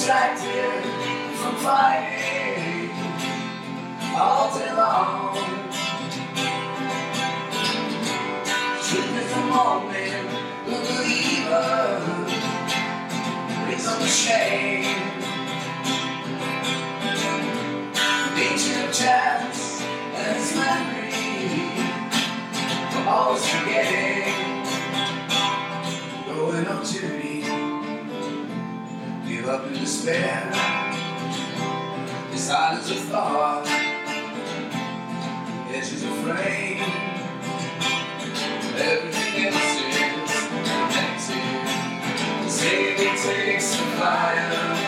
distracted from fighting all day long. Truth is a moment, the believer is unashamed. Nature of chance and its memory, always forgetting. Going up to up in despair. The silence of thought, the edges of frame. Everything else is connected. Save it takes fire.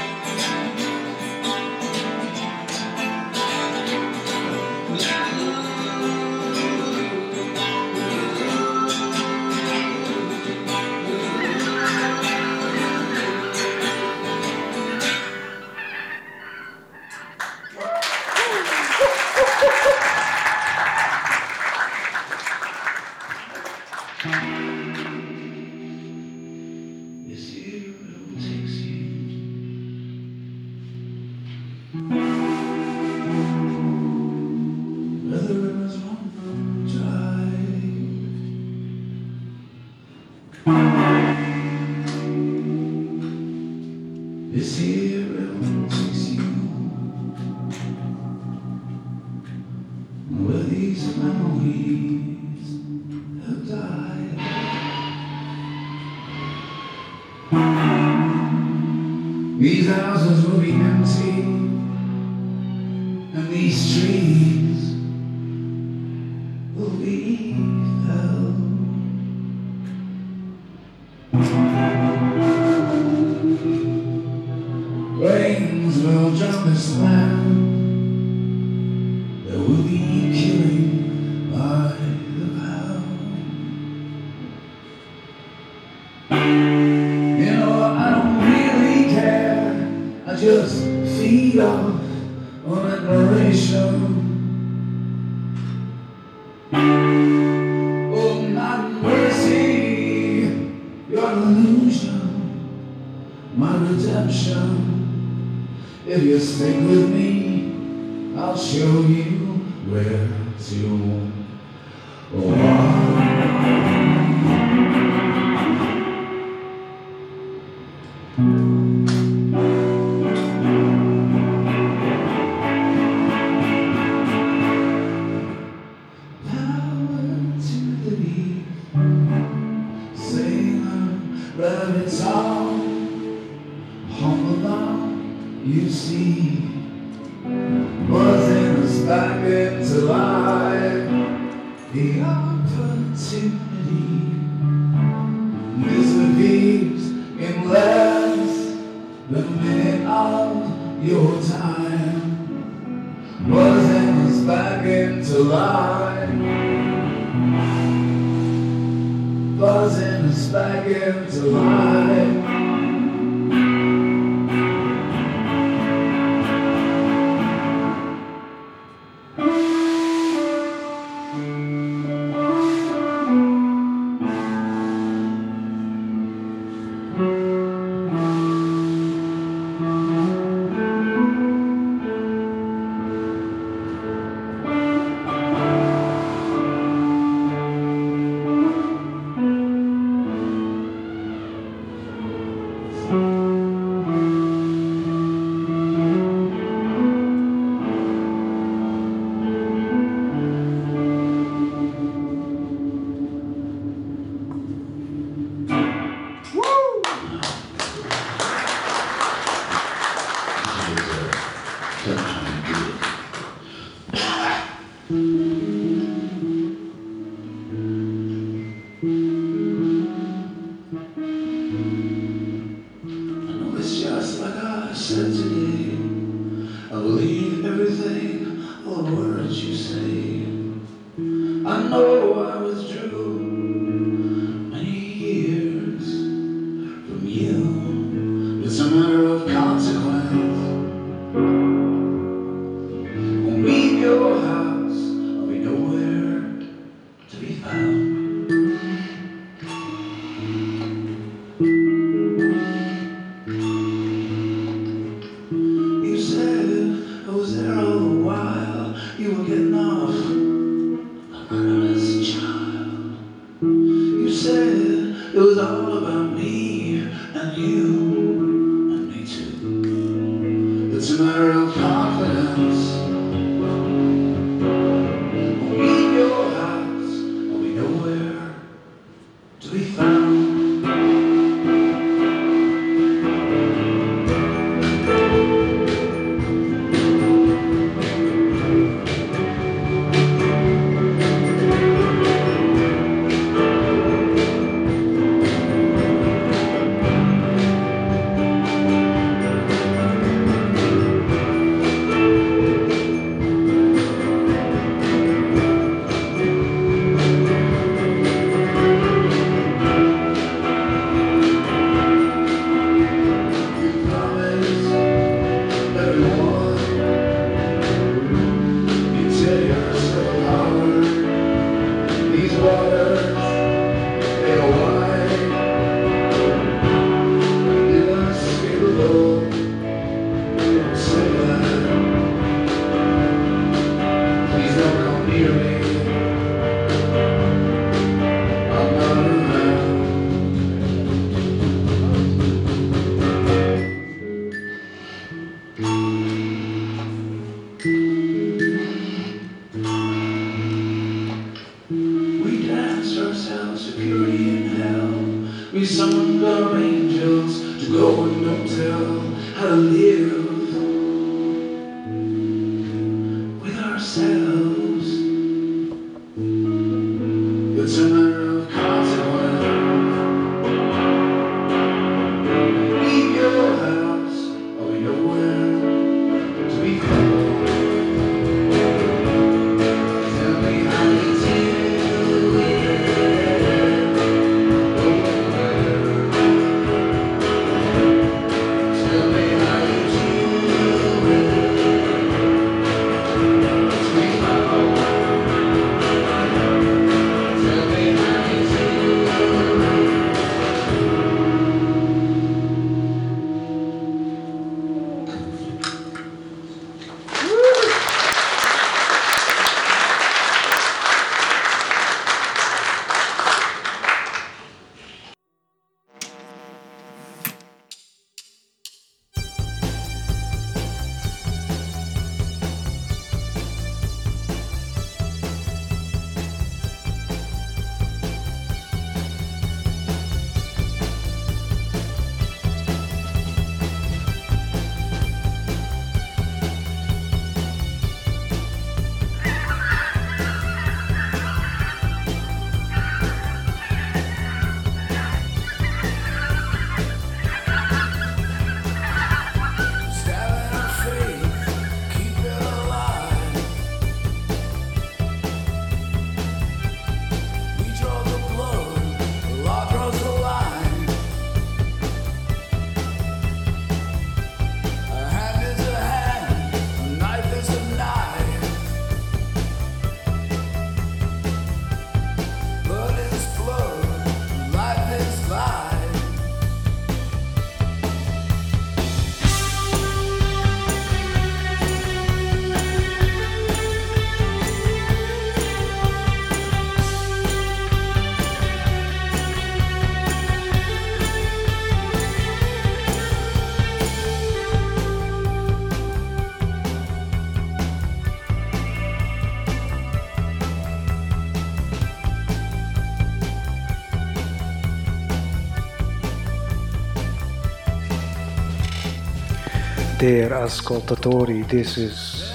dear ascoltatori, this is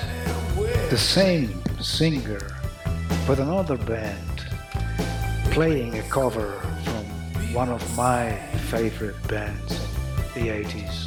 the same singer but another band playing a cover from one of my favorite bands in the 80s.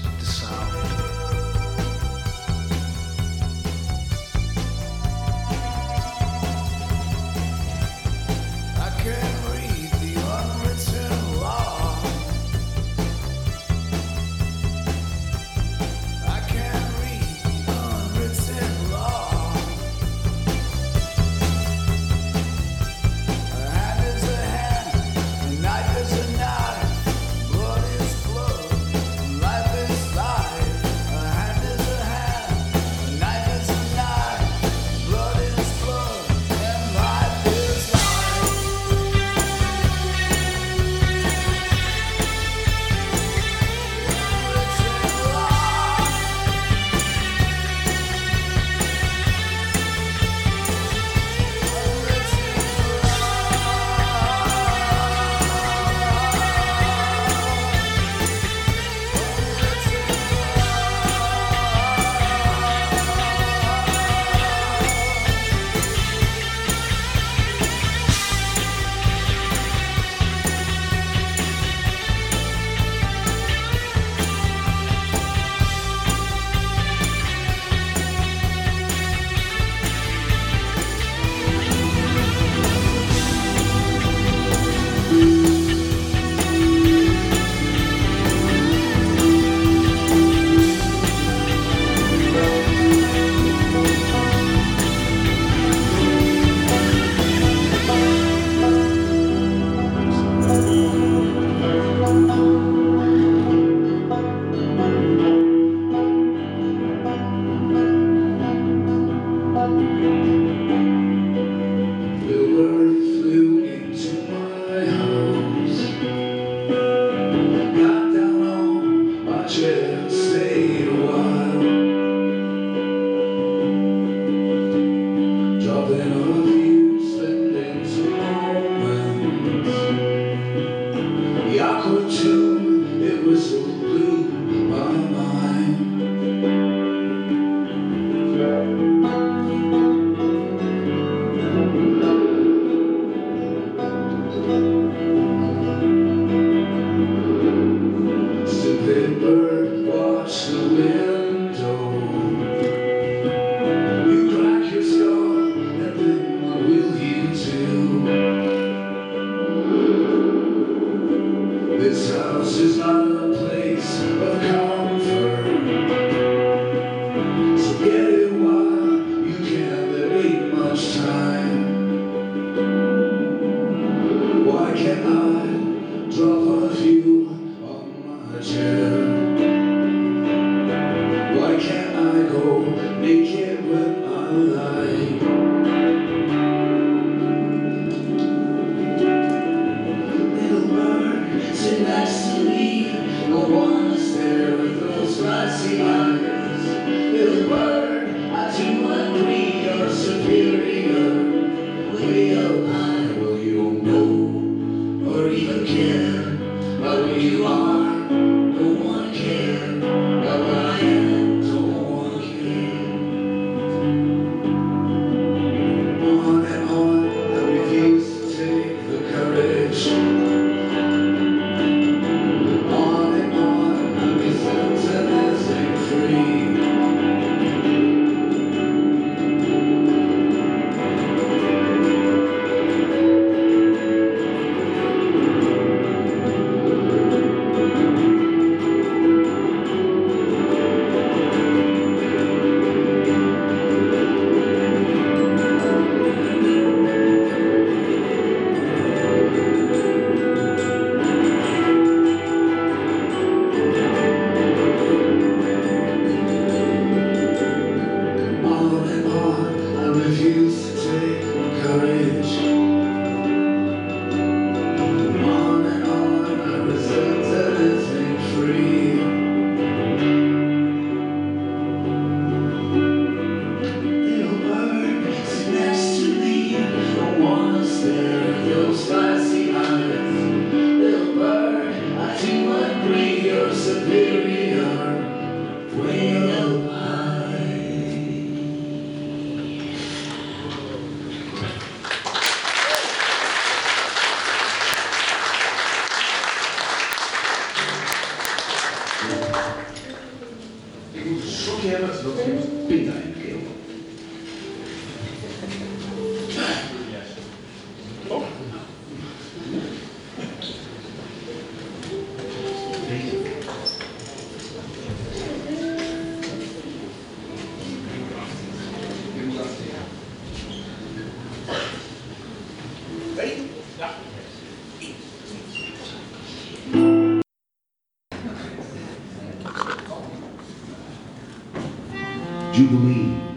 Jubilee.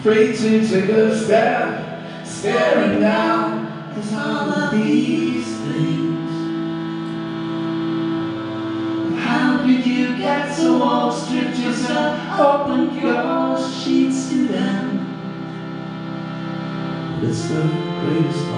Afraid to take a step, staring down as all of these things. How did you get so old? Stripped yourself, opened your sheets to them. It's the greatest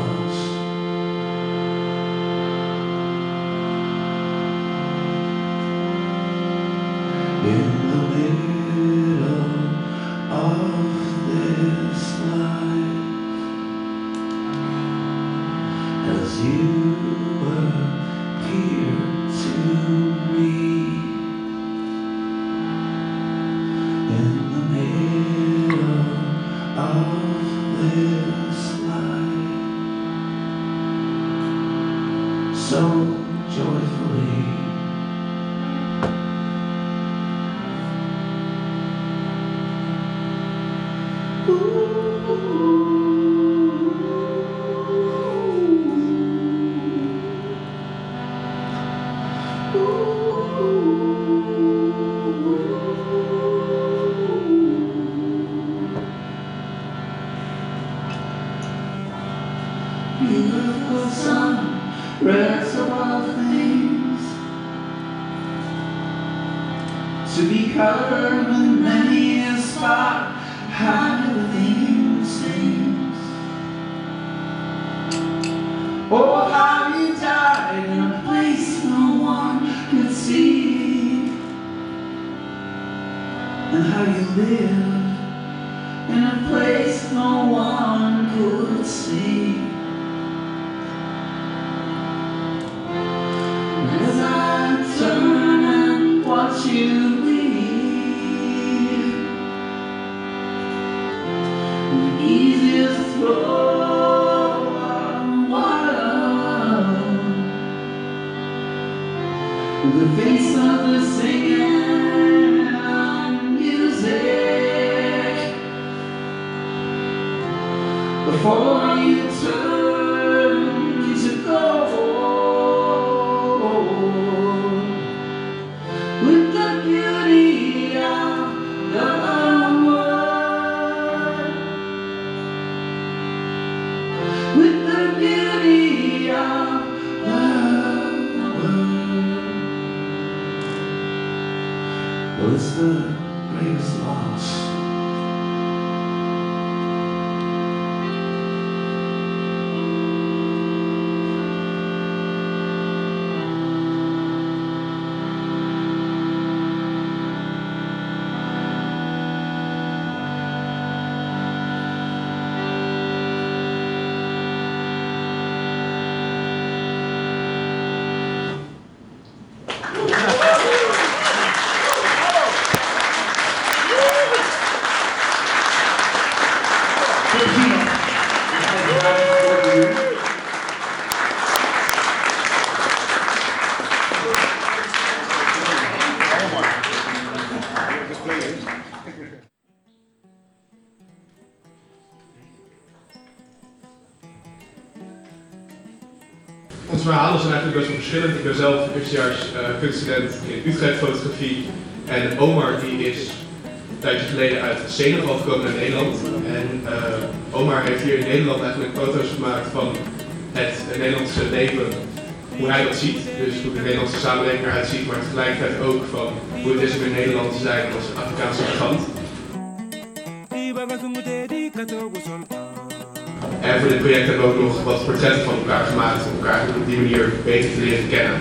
and how you live in a place no one could see. As I turn and watch you leave, the easiest water, the face of the singing foi verschillend. Ik ben zelf eerstejaars eh kunststudent in Utrecht fotografie. En Omar die is een tijdje geleden uit Senegal gekomen naar Nederland. En eh, Omar heeft hier in Nederland eigenlijk foto's gemaakt van het Nederlandse leven, hoe hij dat ziet. Dus hoe de Nederlandse samenleving eruit ziet, maar tegelijkertijd ook van hoe het is om in Nederland te zijn als Afrikaanse migrant. En voor dit project hebben we ook nog wat portretten van elkaar gemaakt om elkaar op die manier beter te leren kennen.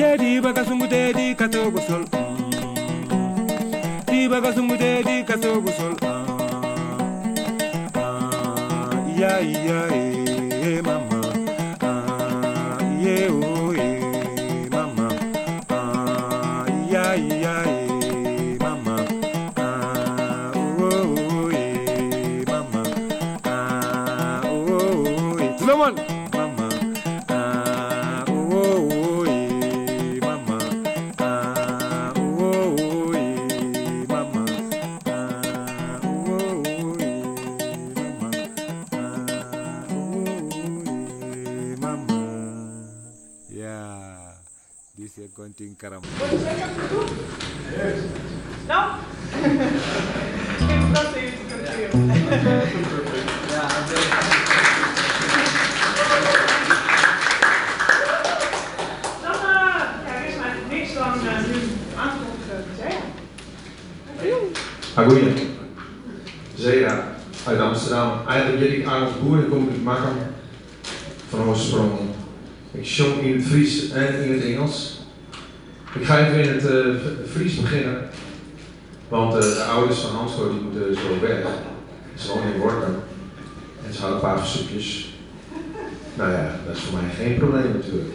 Chedi bakasungu dedi katobu sol Di bakasungu dedi katobu sol Ya ya e mama eh, nu aangekondigd te zeggen. Goeie. Zera uit Amsterdam. Eigenlijk ben ik Arnold Boer en kom uit Makkum van oorsprong. Ik zong in het Fries en in het Engels. Ik ga even in het eh, Fries beginnen. Want eh, de ouders van Hansco die moeten zo weg. Ze wonen in Workum. En ze paar verzoekjes. Nou ja, dat is voor mij geen probleem natuurlijk.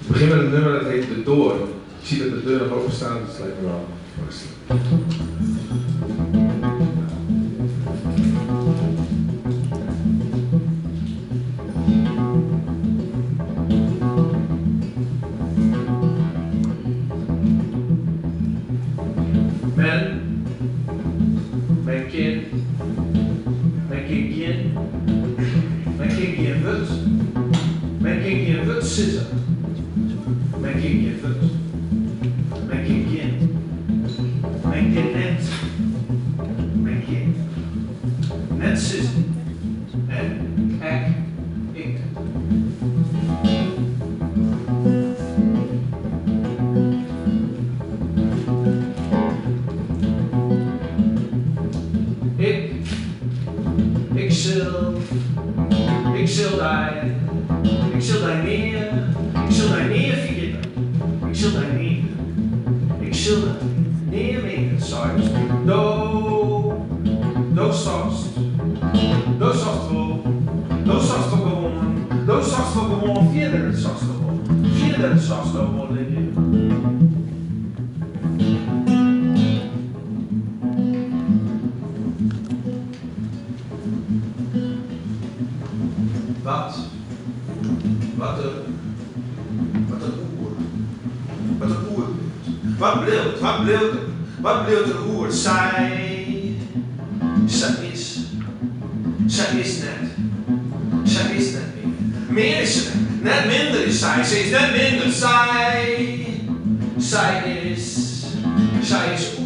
Ik begin met een nummer dat heet De Door. Ik zie dat de deur nog open staat, dus het lijkt me wel says that been the side, side is, side is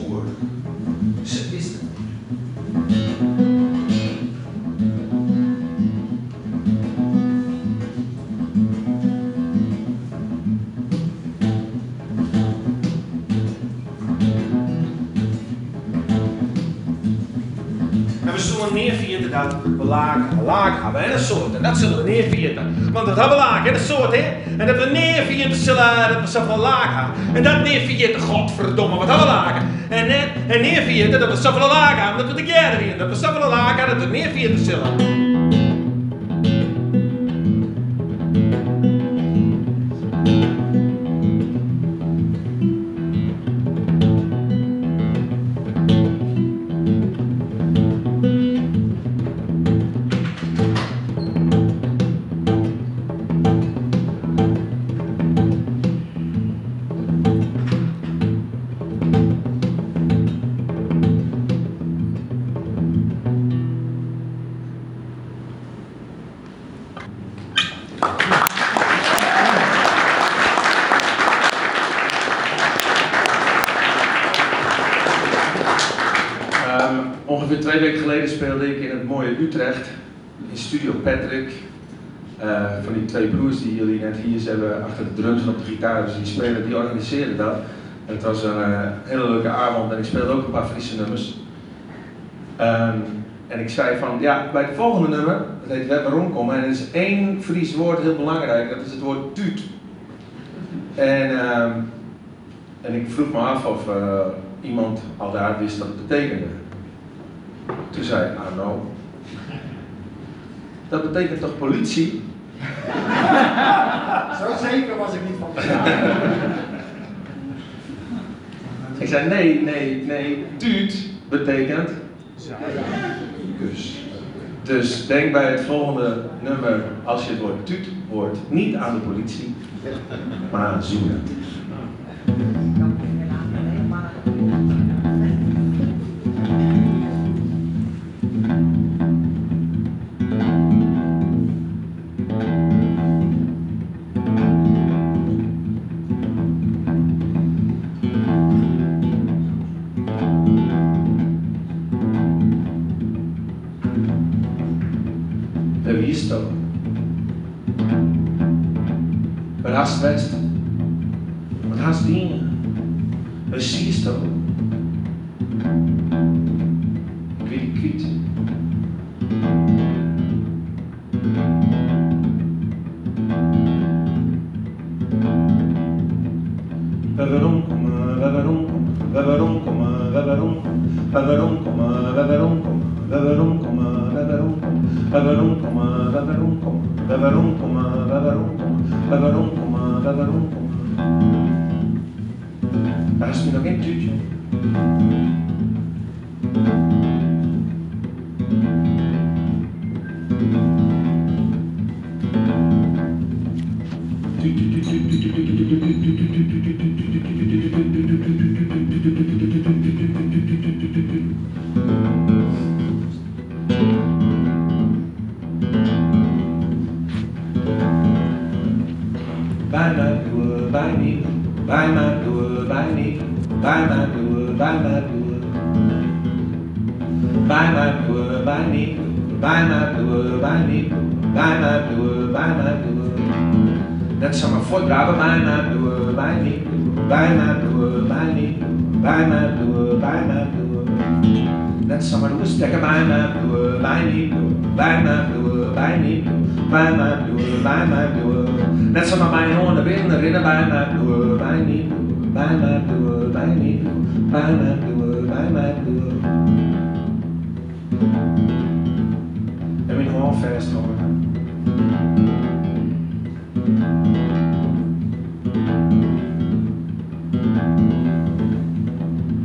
Want dat hebben we en een soort, hè. En dat we neervieren zullen, dat we zoveel laken. En dat neervieren, godverdomme, wat hebben we laken. En, en neervieren dat we zoveel hebben. Dat we de vieren, dat we zoveel laken, dat we neervieren zullen. ongeveer achter de drums en op de gitaar, dus die spelen, die organiseren dat. Het was een eh, hele leuke avond en ik speelde ook een paar Friese nummers. Ehm, en ik zei van, ja, bij het volgende nummer, dat heet We hebben rondkomen, en er is één Fries woord heel belangrijk, dat is het woord tuut. En, ehm, en ik vroeg me af of eh, iemand al daar wist wat het betekende. Toen zei ik, ah nou, dat betekent toch politie? Zo zeker was ik niet van Ik zei, nee, nee, nee, tuut. Betekent? Kus. Dus. Denk bij het volgende nummer, als je het woord tuut hoort, niet aan de politie, maar aan zoenen. folk rapper mig, mig, du, mig, mig, du, mig, mig, du, mig, mig, mig, mig, du, mig, mig, du. Den sommer du stikker mig, mig, du, mig, mig, du, mig, mig, du, mig, mig, du, mig, mig, du, mig, mig, du. Den sommer mig under vinden rinder mig, mig, du, mig, mig, du, mig, mig, du, mig, mig, du, mig, mig, du, mig, mig, du. Det er fast over. thank you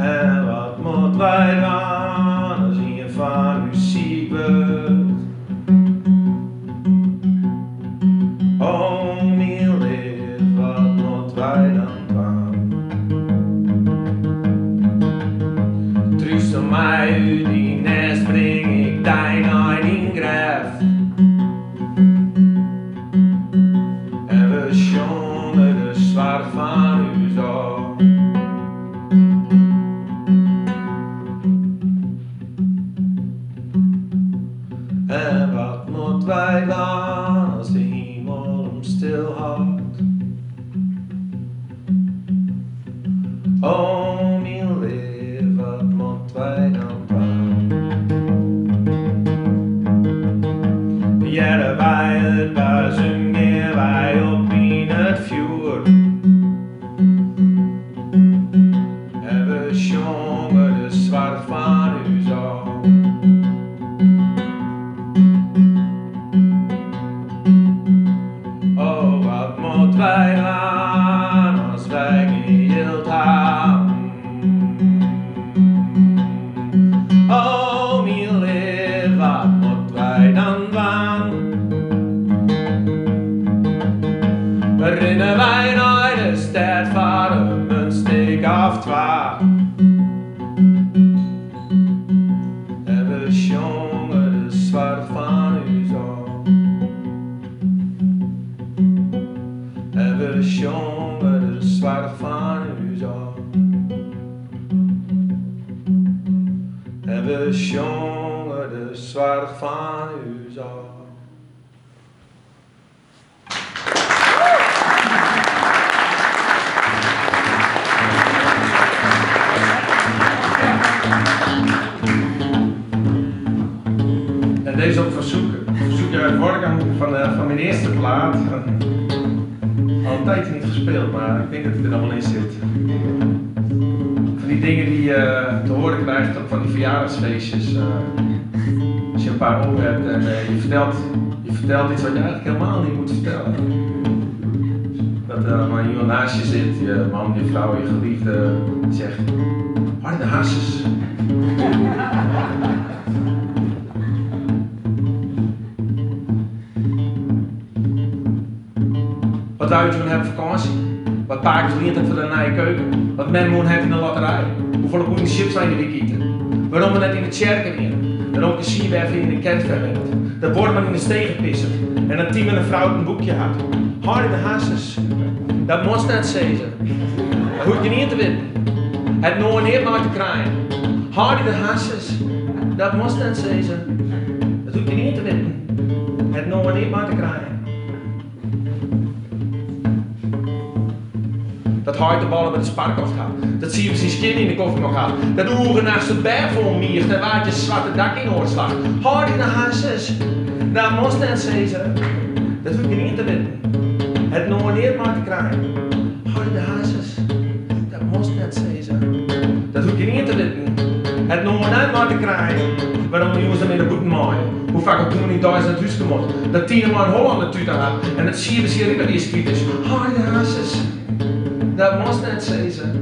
Erat mod leidam. Eerste plaat. Al een niet gespeeld, maar ik denk dat het er wel in zit. Van die dingen die je te horen krijgt op van die verjaardagsfeestjes. eh, als je een paar op hebt en eh, je, vertelt, je vertelt iets wat je eigenlijk helemaal niet moet vertellen. Dat er maar iemand naast je zit, je man, je vrouw, je geliefde, zegt: Harde hasses. Je doen hebben vakantie? Wat paard het voor de nieuwe keuken? Wat men moet heeft in de lotterij? Hoeveel goede chips zijn jullie eten? Waarom we net in de kerken weer? Waarom de sierwerven in de kerk verwerkt? Dat wordt men in de stegen pissen. En dat team en een vrouw een boekje had. Hard in de hasses. Dat moest net zeggen. Dat hoef je niet te weten. Het nooit neer maar te krijgen. Hard in de hasses. Dat moest net zeggen. Dat hoef je niet te weten. Het nooit neer maar te krijgen. Dat hard de ballen met de sparkhoofd gaat. Dat zie je precies kind in de koffie nog gaat. Dat oeren naast het berg vol mier. Dat waait je zwarte dak in oorslag. Hard in de hasses. Dat moest net zeggen. Dat je niet te weten. Het nooit neer maar te krijgen. Hard in de hasses. Dat moest zeggen. Dat hoef je niet te weten. Het nooit net maar te krijgen. Waarom jongens dan in de boeten maaien. Hoe vaak ook toen we niet thuis naar het huis gemoet. Dat tien een Hollander tuut had. En dat zie je je die is is. Hard in de hasses. Dat moest net zeggen.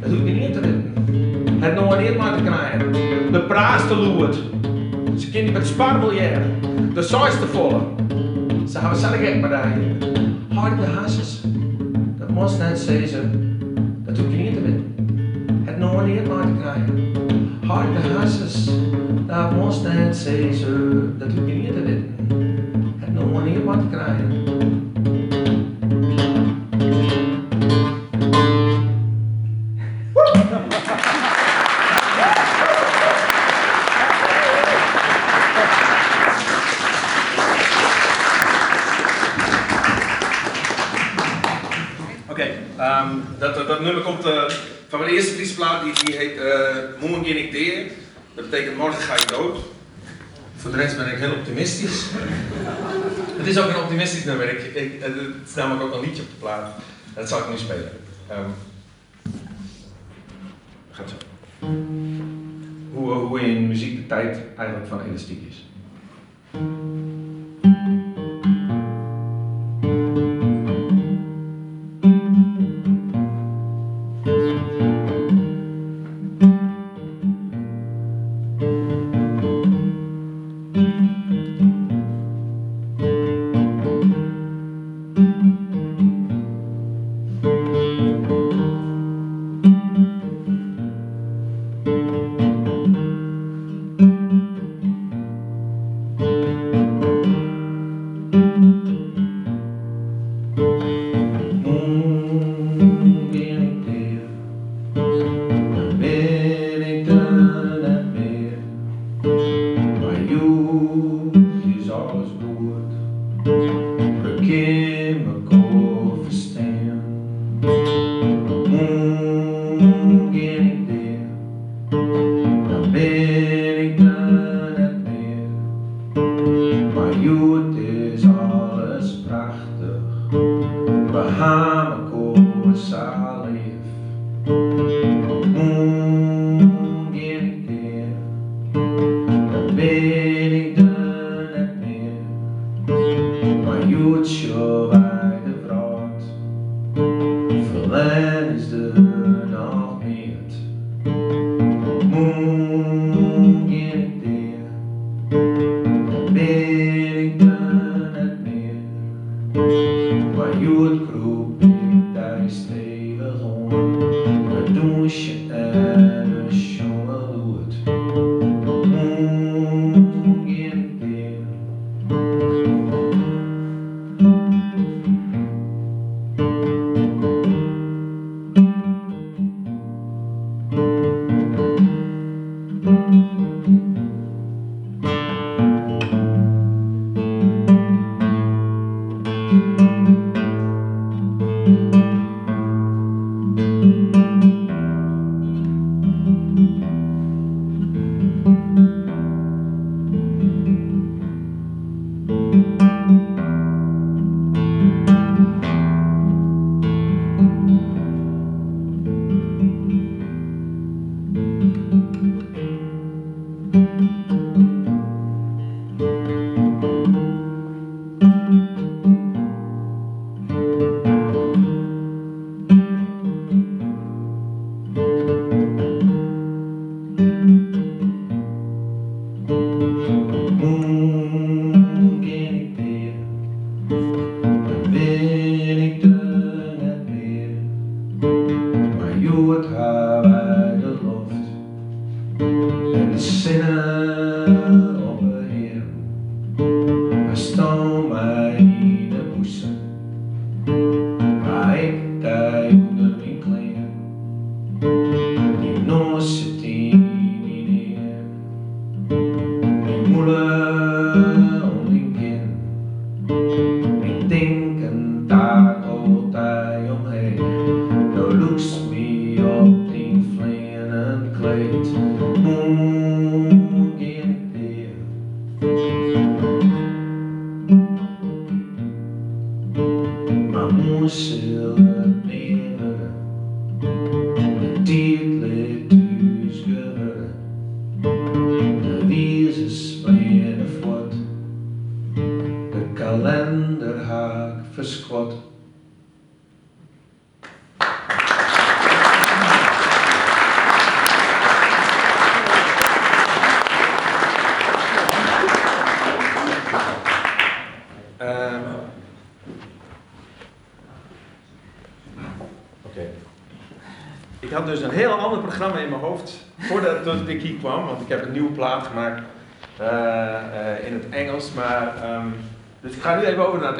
Dat je niet te weten. Het nooit maar te krijgen. De praat te loert. Ze kunnen met sparbeljaren. De saus te volgen. Ze hebben zelf gek met daar. Hard de hasses. Dat moest net zeggen. Dat je niet te weten. Het nooit maar te krijgen. Hard de hasses. Dat moest net zeggen. Ga ik dood. Voor de rest ben ik heel optimistisch. het is ook een optimistisch nummer. Ik, ik, het is namelijk ook een liedje op de plaat. Dat zal ik nu spelen. Um, gaat zo. Hoe, hoe in muziek de tijd eigenlijk van elastiek is.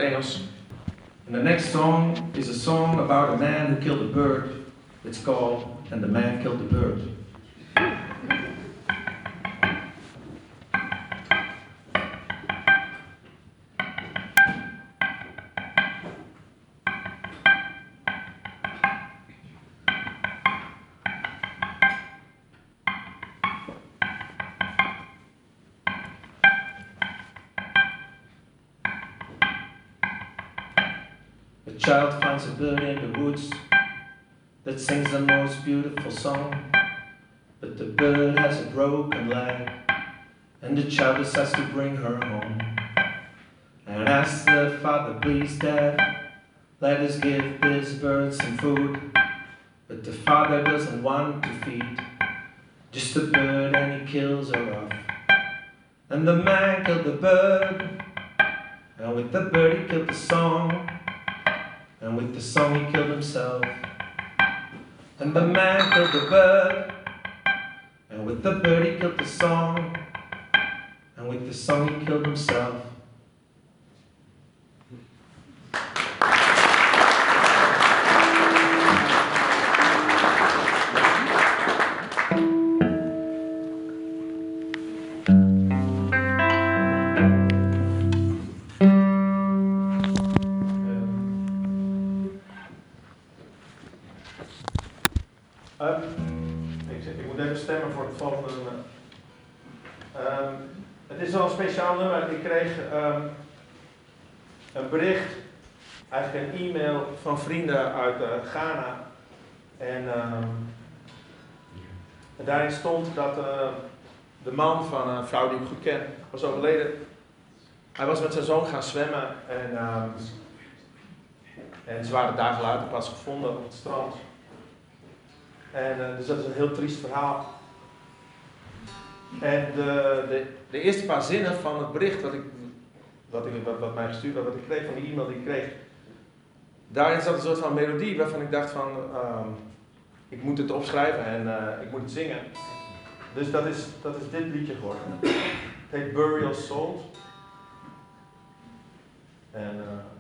And the next song is a song about a man who killed a bird. It's called And the Man Killed the Bird. Child finds a bird in the woods that sings the most beautiful song. But the bird has a broken leg, and the child decides to bring her home. And asks the father, please, dad, let us give this bird some food. But the father doesn't want to feed just a bird, and he kills her off. And the man killed the bird, and with the bird he killed the song, with the song he killed himself. And the man killed the bird, and with the bird he killed the song, and with the song he killed himself. Vrouw die ik goed ken, was overleden. Hij was met zijn zoon gaan zwemmen en, ehm, en ze waren dagen later pas gevonden op het strand. En, eh, dus dat is een heel triest verhaal. En de, de, de eerste paar zinnen van het bericht wat, ik, wat, ik, wat, wat mij gestuurd wat ik kreeg van die e-mail die ik kreeg, daarin zat een soort van melodie waarvan ik dacht van, ehm, ik moet het opschrijven en eh, ik moet het zingen. Dus dat is, dat is dit liedje geworden. Het heet Burial Souls. En uh,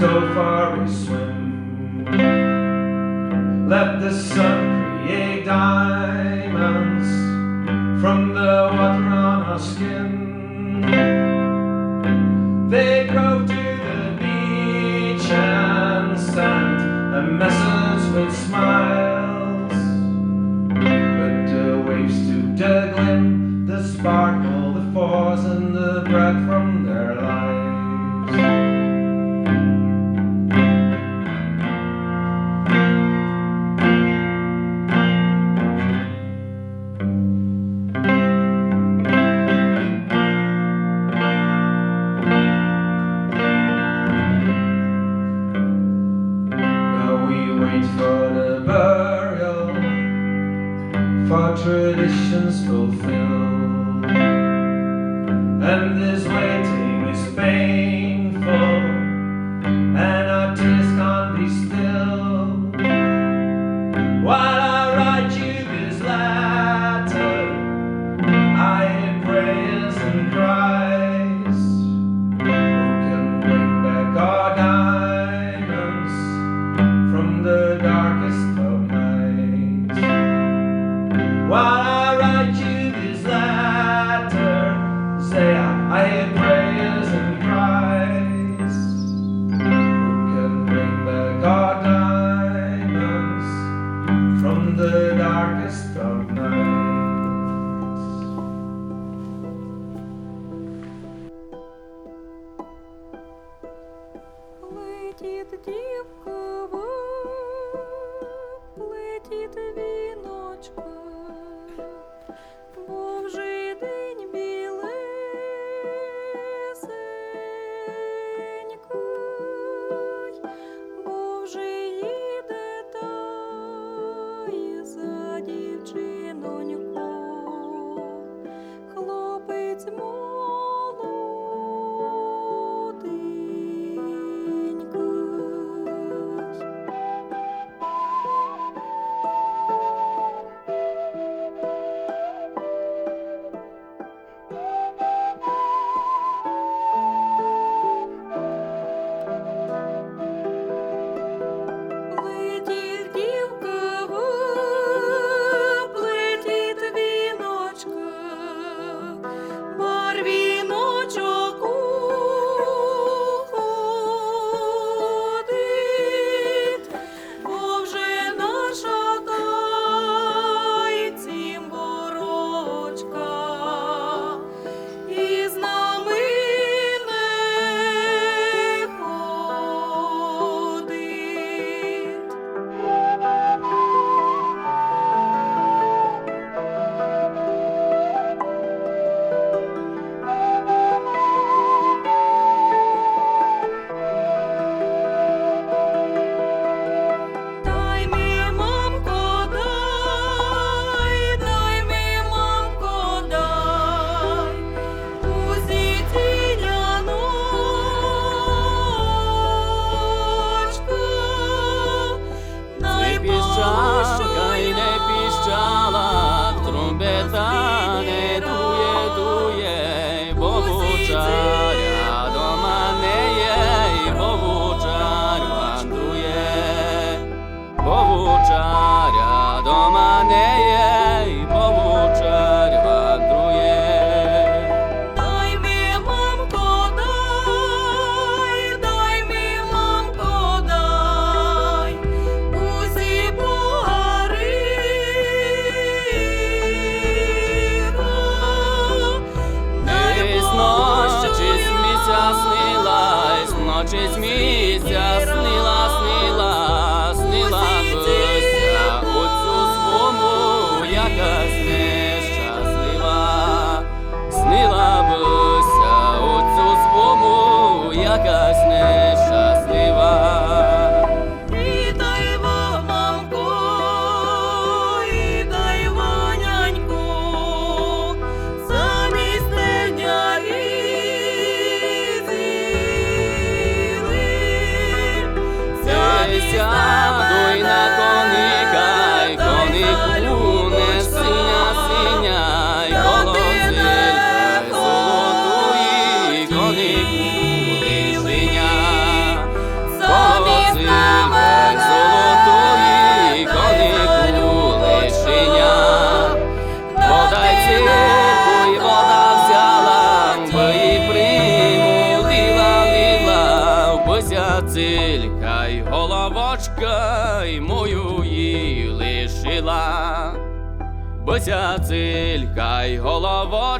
go for a swim. Let the sun create diamonds дзвіночка.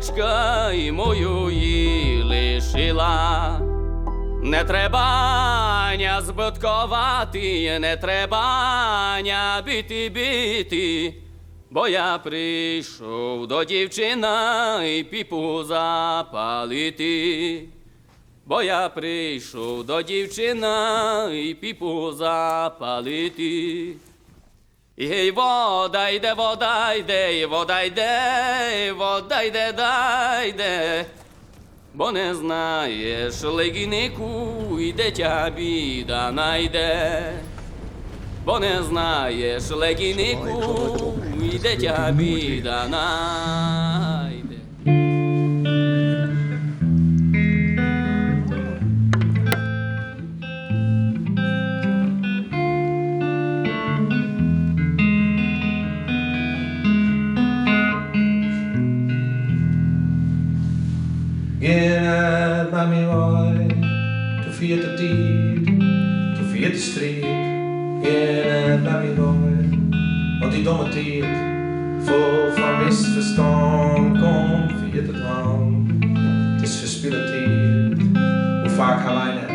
Головочка, й мою її лишила. Не треба ня збиткувати, не треба ня бити, бити, бо я прийшов до дівчина і піпу запалити. Бо я прийшов до дівчина і піпу запалити. Гей, вода йде, вода йде, і вода йде, і вода йде, дайде. Бо не знаєш, легінику, йде тя біда найде. Бо не знаєш, легінику, йде тя біда найде. In het naar mij waai, toen viert de tijd, toen viert de strijd. In het naar mij waai, want die domme tijd, vol van misverstand, komt viert het lang. Het is verspilde tijd, hoe vaak gaan wij net,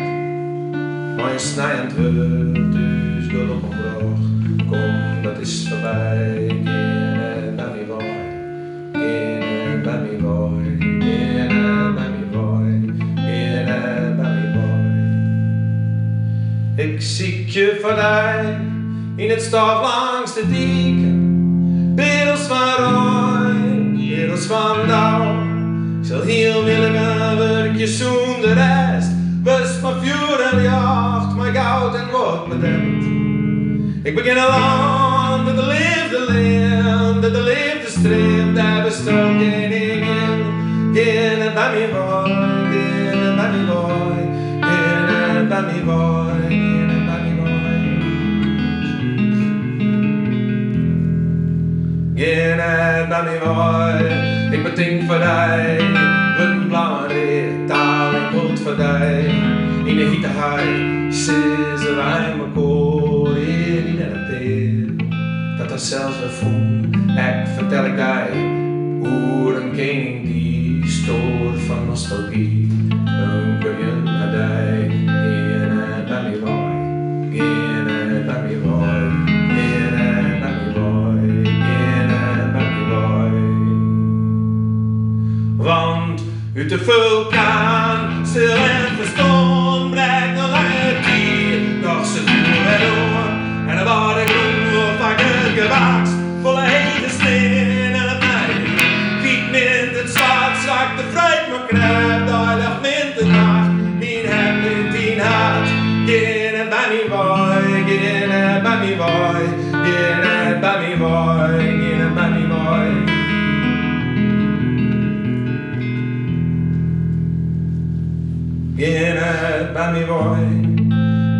Mooi snijend wordt, dus gul op brug. Kom, dat is voorbij. Geen bij mij boy. Geen bij mij boy. Ik zie je voorbij in het stof langs de dieken. Bedels van rooi, bedels van dauw. Ik zal heel willen zoen de rest. Best maar vuur en jacht, maar goud en wat bedenkt. Ik begin al met de liefde leer, dat de liefde streamt, daar bestaat geen in. Geen bij mij geen boy, ik bedenk voor dig, met een blauwe taal en goud voor dig. In de hitte huid, zes er aan mijn koor, in de peer. Dat er zelfs weer voel, ik vertel ik dig, hoe een king fool gone, still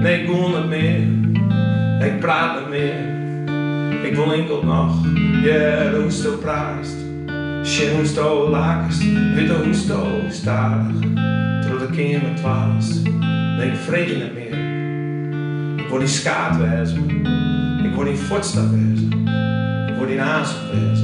nee ik wil niet meer, ik praat niet meer. Ik wil enkel nog, ja, hoe sto praast. Shit, hoe sto lakest, weet hoe sto stadig. Terwijl de kamer twaas, nee ik vreet niet meer. Ik word die skaat wezen, ik word die voetstap wezen, ik word die naast wezen.